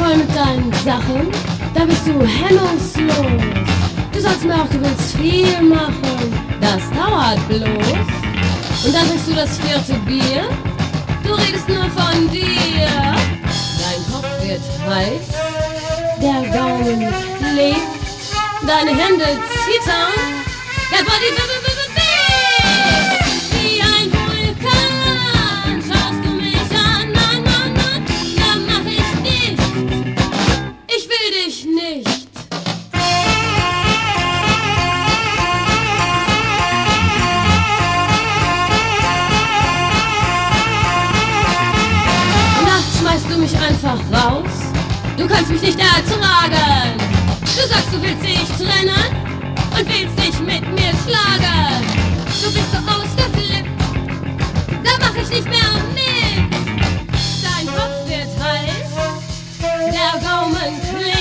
voll mit deinen Sachen, da bist du hemmungslos. Du sagst mir auch, du willst viel machen, das dauert bloß. Und dann trinkst du das vierte Bier, du redest nur von dir. Dein Kopf wird heiß, der Gaumen klebt, deine Hände zittern, der Body Du kannst mich nicht ertragen. Du sagst, du willst dich trennen und willst dich mit mir schlagen. Du bist so ausgeflippt, da mach ich nicht mehr mit. Dein Kopf wird heiß, der Gaumen klebt.